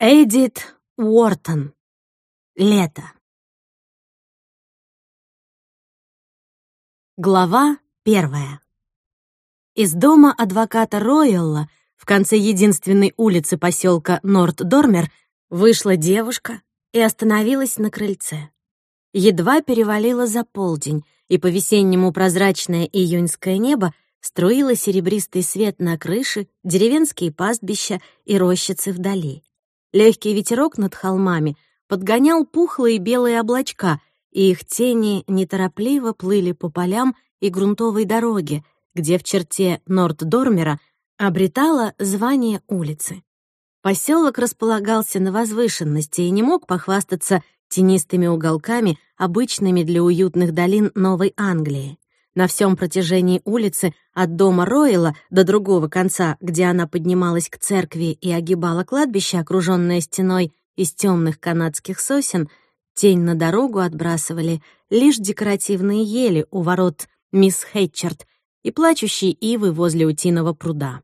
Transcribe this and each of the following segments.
Эдит Уортон. Лето. Глава первая. Из дома адвоката Роялла в конце единственной улицы поселка Норт-Дормер вышла девушка и остановилась на крыльце. Едва перевалило за полдень, и по-весеннему прозрачное июньское небо струило серебристый свет на крыши, деревенские пастбища и рощицы вдали. Легкий ветерок над холмами подгонял пухлые белые облачка, и их тени неторопливо плыли по полям и грунтовой дороге, где в черте Норд-Дормера обретала звание улицы. Поселок располагался на возвышенности и не мог похвастаться тенистыми уголками, обычными для уютных долин Новой Англии. На всем протяжении улицы от дома Ройла до другого конца, где она поднималась к церкви и огибала кладбище, окружённое стеной из темных канадских сосен, тень на дорогу отбрасывали лишь декоративные ели у ворот мисс Хэтчерт и плачущие ивы возле утиного пруда.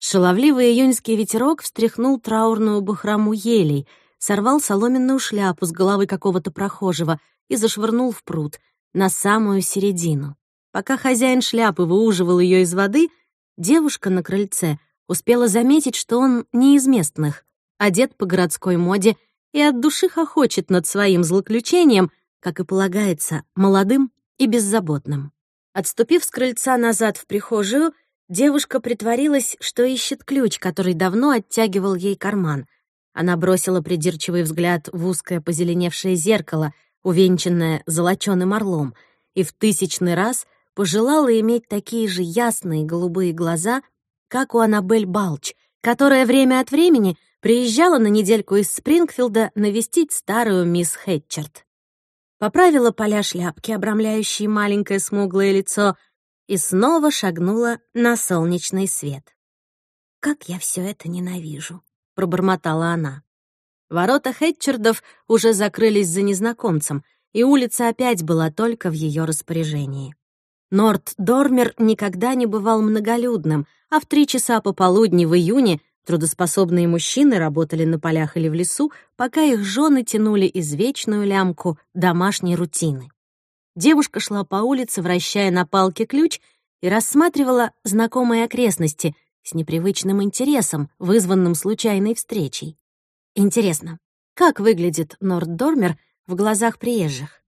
Шаловливый июньский ветерок встряхнул траурную бахрому елей, сорвал соломенную шляпу с головы какого-то прохожего и зашвырнул в пруд — на самую середину. Пока хозяин шляпы выуживал ее из воды, девушка на крыльце успела заметить, что он не из местных, одет по городской моде и от души хохочет над своим злоключением, как и полагается, молодым и беззаботным. Отступив с крыльца назад в прихожую, девушка притворилась, что ищет ключ, который давно оттягивал ей карман. Она бросила придирчивый взгляд в узкое позеленевшее зеркало — увенчанная золочёным орлом, и в тысячный раз пожелала иметь такие же ясные голубые глаза, как у Аннабель Балч, которая время от времени приезжала на недельку из Спрингфилда навестить старую мисс Хэтчерт. Поправила поля шляпки, обрамляющие маленькое смуглое лицо, и снова шагнула на солнечный свет. «Как я все это ненавижу!» — пробормотала она. Ворота Хэтчердов уже закрылись за незнакомцем, и улица опять была только в ее распоряжении. Норт-Дормер никогда не бывал многолюдным, а в три часа пополудни в июне трудоспособные мужчины работали на полях или в лесу, пока их жены тянули извечную лямку домашней рутины. Девушка шла по улице, вращая на палке ключ, и рассматривала знакомые окрестности с непривычным интересом, вызванным случайной встречей. Интересно, как выглядит Норддормер в глазах приезжих?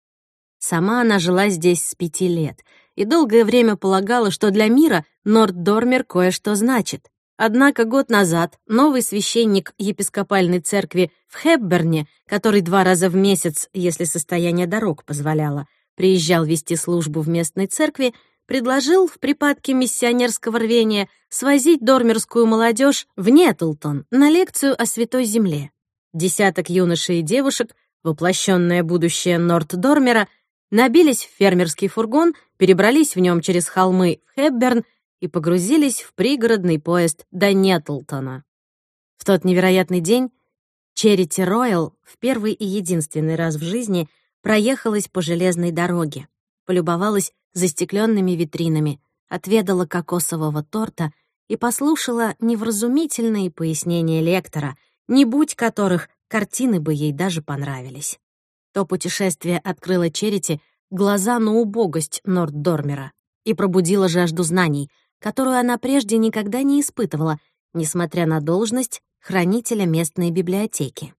Сама она жила здесь с пяти лет и долгое время полагала, что для мира Норддормер кое-что значит. Однако год назад новый священник епископальной церкви в Хепберне, который два раза в месяц, если состояние дорог позволяло, приезжал вести службу в местной церкви, предложил в припадке миссионерского рвения свозить дормерскую молодежь в Нетлтон на лекцию о Святой Земле. Десяток юношей и девушек, воплощенное будущее Норт-Дормера, набились в фермерский фургон, перебрались в нем через холмы в Хэбберн и погрузились в пригородный поезд до Нетлтона. В тот невероятный день Черити Роyal в первый и единственный раз в жизни проехалась по железной дороге, полюбовалась застекленными витринами, отведала кокосового торта и послушала невразумительные пояснения лектора, не будь которых картины бы ей даже понравились. То путешествие открыло Черити глаза на убогость Норддормера и пробудило жажду знаний, которую она прежде никогда не испытывала, несмотря на должность хранителя местной библиотеки.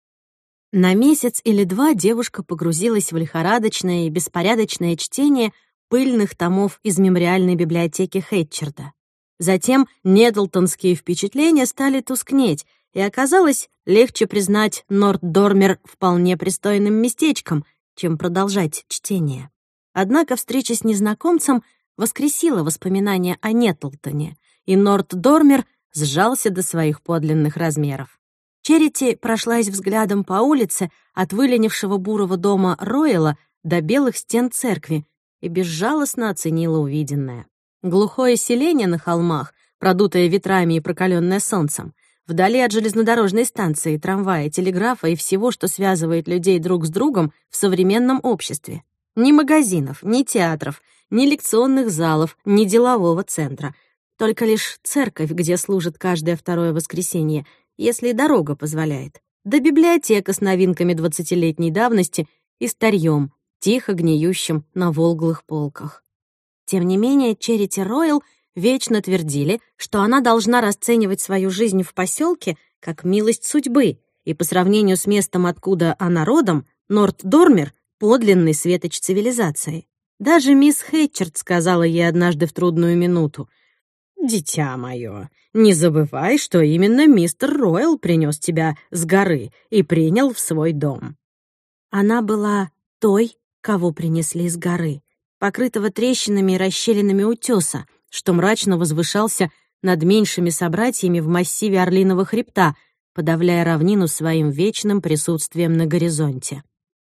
На месяц или два девушка погрузилась в лихорадочное и беспорядочное чтение пыльных томов из мемориальной библиотеки Хэтчерда. Затем недлтонские впечатления стали тускнеть, и оказалось легче признать Норддормер вполне пристойным местечком, чем продолжать чтение. Однако встреча с незнакомцем воскресила воспоминания о Нетлтоне, и Норддормер сжался до своих подлинных размеров. Черити прошлась взглядом по улице от выленившего бурого дома Ройла до белых стен церкви, и безжалостно оценила увиденное. Глухое селение на холмах, продутое ветрами и прокаленное солнцем, вдали от железнодорожной станции, трамвая, телеграфа и всего, что связывает людей друг с другом в современном обществе. Ни магазинов, ни театров, ни лекционных залов, ни делового центра. Только лишь церковь, где служит каждое второе воскресенье, если дорога позволяет, да библиотека с новинками двадцатилетней давности и старьем, тихо гниющим на волглых полках. Тем не менее, Черити Ройл вечно твердили, что она должна расценивать свою жизнь в поселке как милость судьбы, и по сравнению с местом, откуда она родом, Норт-Дормер — подлинный светоч цивилизации. Даже мисс Хэтчерт сказала ей однажды в трудную минуту, «Дитя мое, не забывай, что именно мистер Ройл принес тебя с горы и принял в свой дом». Она была той, кого принесли с горы, покрытого трещинами и расщелинами утеса, что мрачно возвышался над меньшими собратьями в массиве Орлиного хребта, подавляя равнину своим вечным присутствием на горизонте.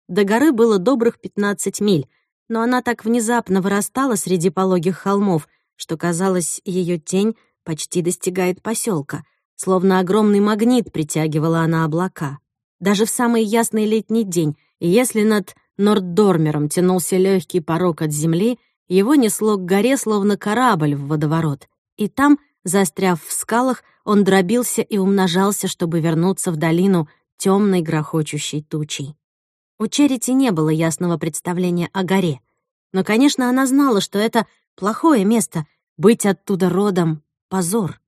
До горы было добрых 15 миль, но она так внезапно вырастала среди пологих холмов, что, казалось, ее тень почти достигает поселка, словно огромный магнит притягивала она облака. Даже в самый ясный летний день, если над Норддормером тянулся легкий порог от земли, его несло к горе, словно корабль в водоворот. И там, застряв в скалах, он дробился и умножался, чтобы вернуться в долину темной грохочущей тучей. У Черити не было ясного представления о горе. Но, конечно, она знала, что это плохое место, быть оттуда родом — позор.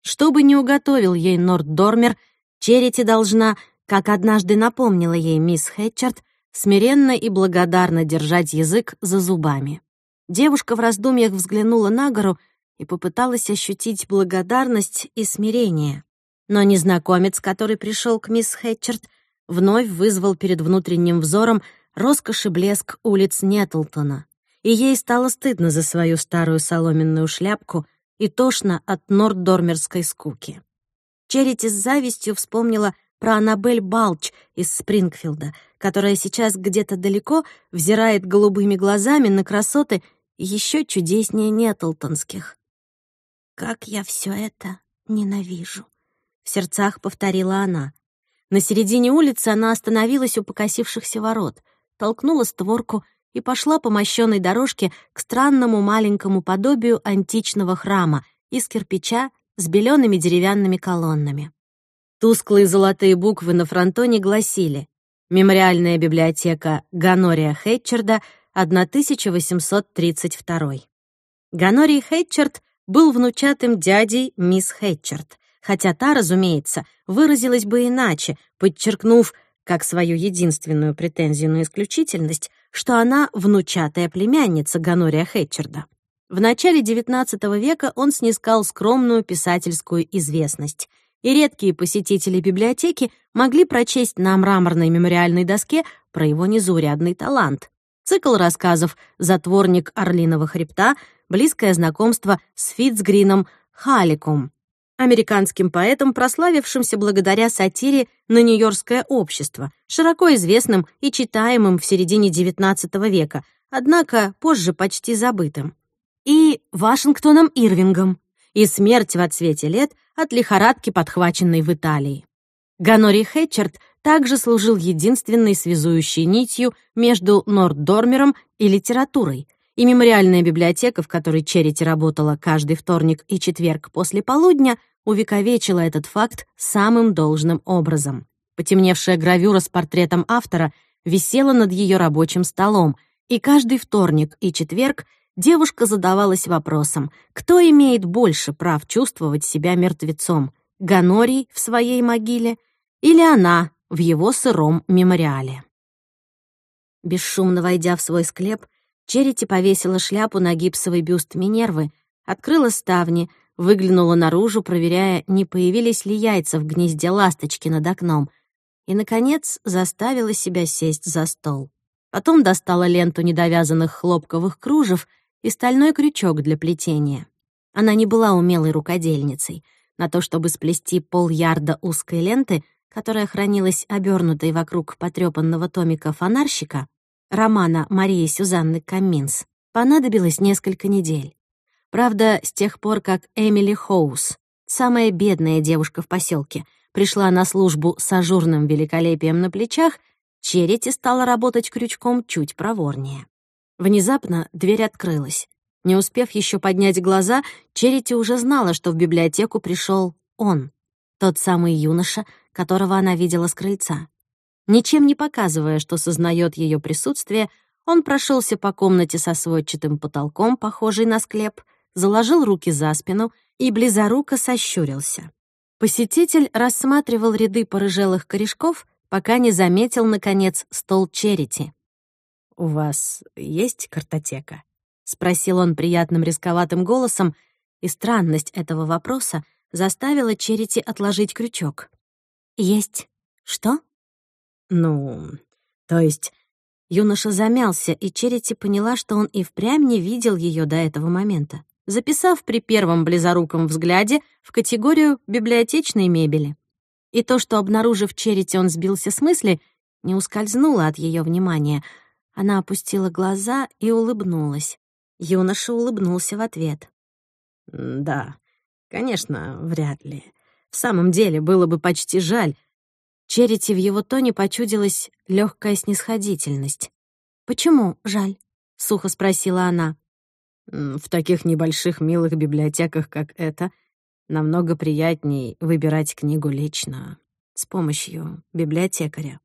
Что бы ни уготовил ей Норддормер, Черити должна, как однажды напомнила ей мисс Хэтчард, смиренно и благодарно держать язык за зубами. Девушка в раздумьях взглянула на гору и попыталась ощутить благодарность и смирение. Но незнакомец, который пришел к мисс Хэтчард, вновь вызвал перед внутренним взором роскошь и блеск улиц Нетлтона, и ей стало стыдно за свою старую соломенную шляпку и тошно от норддормерской скуки. Черити с завистью вспомнила про Аннабель Балч из Спрингфилда, которая сейчас где-то далеко взирает голубыми глазами на красоты еще чудеснее Нетлтонских. «Как я все это ненавижу!» — в сердцах повторила она. На середине улицы она остановилась у покосившихся ворот, толкнула створку и пошла по мощенной дорожке к странному маленькому подобию античного храма из кирпича с белеными деревянными колоннами. Тусклые золотые буквы на фронтоне гласили «Мемориальная библиотека Ганория Хэтчерда, 1832». Ганорий Хэтчерд был внучатым дядей мисс Хэтчерд, хотя та, разумеется, выразилась бы иначе, подчеркнув, как свою единственную претензию на исключительность, что она внучатая племянница Ганория Хэтчерда. В начале XIX века он снискал скромную писательскую известность, и редкие посетители библиотеки могли прочесть на мраморной мемориальной доске про его незаурядный талант. Цикл рассказов «Затворник Орлиного хребта», близкое знакомство с Фитцгрином Халиком, американским поэтом, прославившимся благодаря сатире на Нью-Йоркское общество, широко известным и читаемым в середине XIX века, однако позже почти забытым. И Вашингтоном Ирвингом, и смерть в отсвете лет от лихорадки, подхваченной в Италии. Ганори Хэтчерт также служил единственной связующей нитью между Норддормером и литературой, и мемориальная библиотека, в которой Черити работала каждый вторник и четверг после полудня, увековечила этот факт самым должным образом. Потемневшая гравюра с портретом автора висела над ее рабочим столом, и каждый вторник и четверг девушка задавалась вопросом, кто имеет больше прав чувствовать себя мертвецом, Ганорий в своей могиле или она в его сыром мемориале. Бесшумно войдя в свой склеп, Черити повесила шляпу на гипсовый бюст Минервы, открыла ставни, выглянула наружу, проверяя, не появились ли яйца в гнезде ласточки над окном, и, наконец, заставила себя сесть за стол. Потом достала ленту недовязанных хлопковых кружев и стальной крючок для плетения. Она не была умелой рукодельницей. На то, чтобы сплести пол-ярда узкой ленты, которая хранилась обернутой вокруг потрепанного томика фонарщика, романа Марии Сюзанны Камминс, понадобилось несколько недель. Правда, с тех пор, как Эмили Хоус, самая бедная девушка в поселке, пришла на службу с ажурным великолепием на плечах, Черити стала работать крючком чуть проворнее. Внезапно дверь открылась. Не успев еще поднять глаза, Черити уже знала, что в библиотеку пришел он. Тот самый юноша, которого она видела с крыльца. Ничем не показывая, что сознает ее присутствие, он прошелся по комнате со сводчатым потолком, похожий на склеп, заложил руки за спину и близоруко сощурился. Посетитель рассматривал ряды порыжелых корешков, пока не заметил, наконец, стол черити. «У вас есть картотека?» — спросил он приятным рисковатым голосом, и странность этого вопроса заставила черити отложить крючок. «Есть. Что?» «Ну, то есть Юноша замялся, и Черити поняла, что он и впрямь не видел ее до этого момента, записав при первом близоруком взгляде в категорию библиотечной мебели. И то, что, обнаружив Черити, он сбился с мысли, не ускользнуло от ее внимания. Она опустила глаза и улыбнулась. Юноша улыбнулся в ответ. «Да, конечно, вряд ли. В самом деле, было бы почти жаль, Черити в его тоне почудилась легкая снисходительность. «Почему жаль?» — сухо спросила она. «В таких небольших милых библиотеках, как эта, намного приятней выбирать книгу лично, с помощью библиотекаря».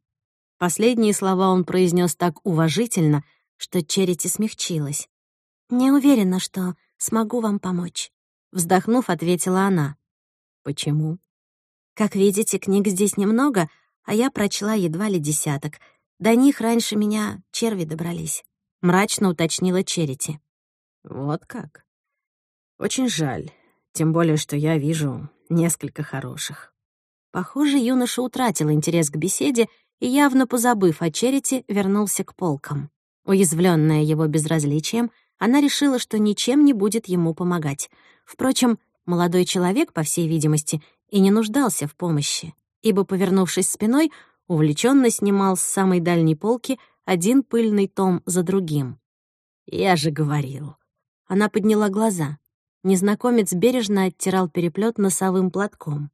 Последние слова он произнес так уважительно, что Черити смягчилась. «Не уверена, что смогу вам помочь», — вздохнув, ответила она. «Почему?» Как видите, книг здесь немного, а я прочла едва ли десяток. До них раньше меня черви добрались. Мрачно уточнила Черити. Вот как? Очень жаль. Тем более, что я вижу несколько хороших. Похоже, юноша утратил интерес к беседе и, явно позабыв о Черити, вернулся к полкам. Уязвленная его безразличием, она решила, что ничем не будет ему помогать. Впрочем, молодой человек, по всей видимости, и не нуждался в помощи, ибо, повернувшись спиной, увлеченно снимал с самой дальней полки один пыльный том за другим. «Я же говорил». Она подняла глаза. Незнакомец бережно оттирал переплет носовым платком.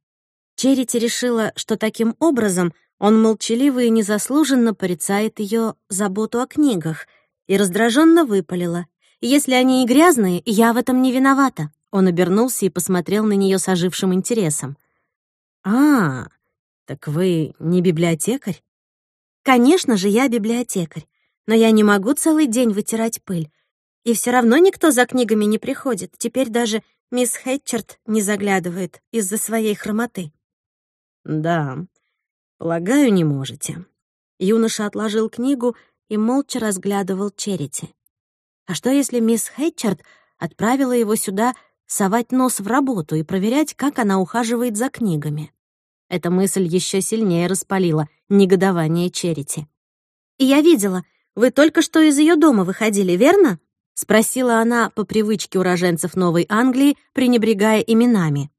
Черити решила, что таким образом он молчаливо и незаслуженно порицает ее заботу о книгах, и раздраженно выпалила. «Если они и грязные, я в этом не виновата». Он обернулся и посмотрел на нее с ожившим интересом. «А, так вы не библиотекарь?» «Конечно же, я библиотекарь, но я не могу целый день вытирать пыль. И все равно никто за книгами не приходит. Теперь даже мисс Хэтчерт не заглядывает из-за своей хромоты». «Да, полагаю, не можете». Юноша отложил книгу и молча разглядывал Черити. «А что, если мисс Хэтчерт отправила его сюда совать нос в работу и проверять, как она ухаживает за книгами. Эта мысль еще сильнее распалила негодование Черити. «И я видела, вы только что из ее дома выходили, верно?» — спросила она по привычке уроженцев Новой Англии, пренебрегая именами.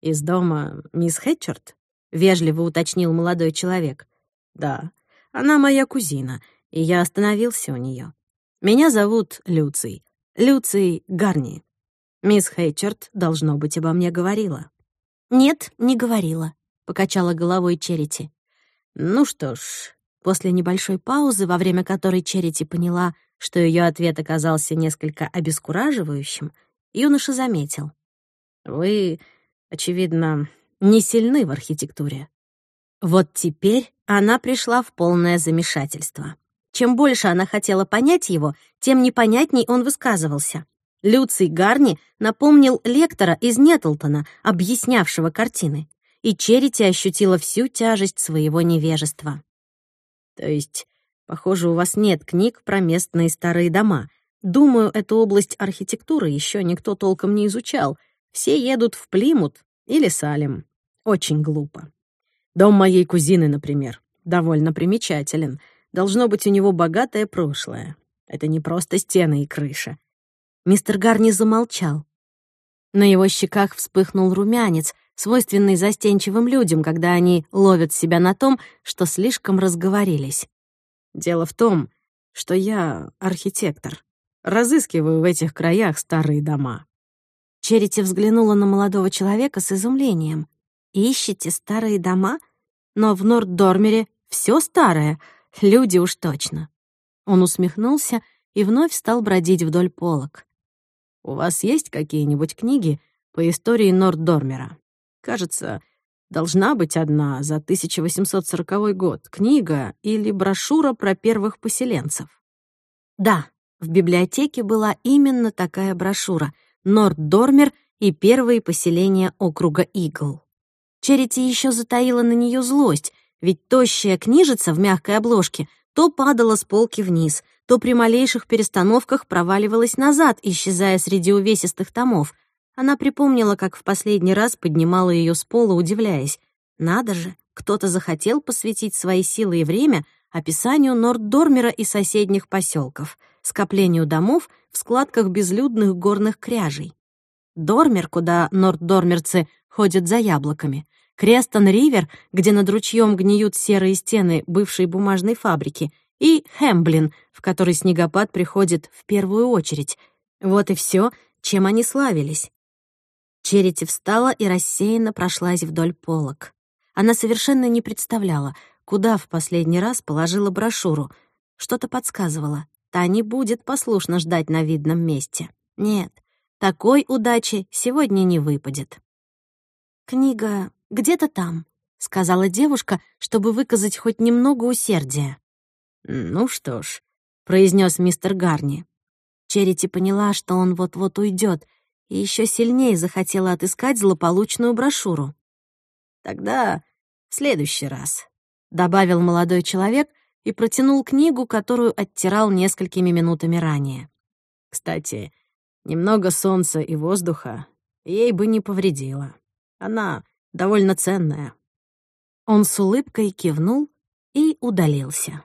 «Из дома мисс Хэтчерт?» — вежливо уточнил молодой человек. «Да, она моя кузина, и я остановился у нее. Меня зовут Люций, Люций Гарни». Мисс Хейчерт, должно быть, обо мне говорила. «Нет, не говорила», — покачала головой Черити. «Ну что ж...» После небольшой паузы, во время которой Черити поняла, что ее ответ оказался несколько обескураживающим, юноша заметил. «Вы, очевидно, не сильны в архитектуре». Вот теперь она пришла в полное замешательство. Чем больше она хотела понять его, тем непонятней он высказывался. Люций Гарни напомнил лектора из Нетлтона, объяснявшего картины, и Черити ощутила всю тяжесть своего невежества. «То есть, похоже, у вас нет книг про местные старые дома. Думаю, эту область архитектуры еще никто толком не изучал. Все едут в Плимут или Салем. Очень глупо. Дом моей кузины, например, довольно примечателен. Должно быть у него богатое прошлое. Это не просто стены и крыша. Мистер Гарни замолчал. На его щеках вспыхнул румянец, свойственный застенчивым людям, когда они ловят себя на том, что слишком разговорились. Дело в том, что я архитектор. Разыскиваю в этих краях старые дома. Черити взглянула на молодого человека с изумлением. «Ищете старые дома? Но в Норддормере все старое, люди уж точно». Он усмехнулся и вновь стал бродить вдоль полок. У вас есть какие-нибудь книги по истории Норддормера? Кажется, Должна быть одна за 1840 год, книга или брошюра про первых поселенцев. Да, в библиотеке была именно такая брошюра «Норд-Дормер и первые поселения округа Игл». Черити еще затаила на нее злость, ведь тощая книжица в мягкой обложке то падала с полки вниз, то при малейших перестановках проваливалась назад, исчезая среди увесистых томов. Она припомнила, как в последний раз поднимала ее с пола, удивляясь. Надо же, кто-то захотел посвятить свои силы и время описанию Норддормера и соседних поселков, скоплению домов в складках безлюдных горных кряжей. Дормер, куда норддормерцы ходят за яблоками, Крестон-Ривер, где над ручьем гниют серые стены бывшей бумажной фабрики, и Хэмблин, в который снегопад приходит в первую очередь. Вот и все, чем они славились. Черити встала и рассеянно прошлась вдоль полок. Она совершенно не представляла, куда в последний раз положила брошюру. Что-то подсказывало. Та не будет послушно ждать на видном месте. Нет, такой удачи сегодня не выпадет. Книга где-то там», — сказала девушка, чтобы выказать хоть немного усердия. «Ну что ж», — произнес мистер Гарни. Черити поняла, что он вот-вот уйдет, и еще сильнее захотела отыскать злополучную брошюру. «Тогда в следующий раз», — добавил молодой человек и протянул книгу, которую оттирал несколькими минутами ранее. «Кстати, немного солнца и воздуха ей бы не повредило. Она довольно ценная». Он с улыбкой кивнул и удалился.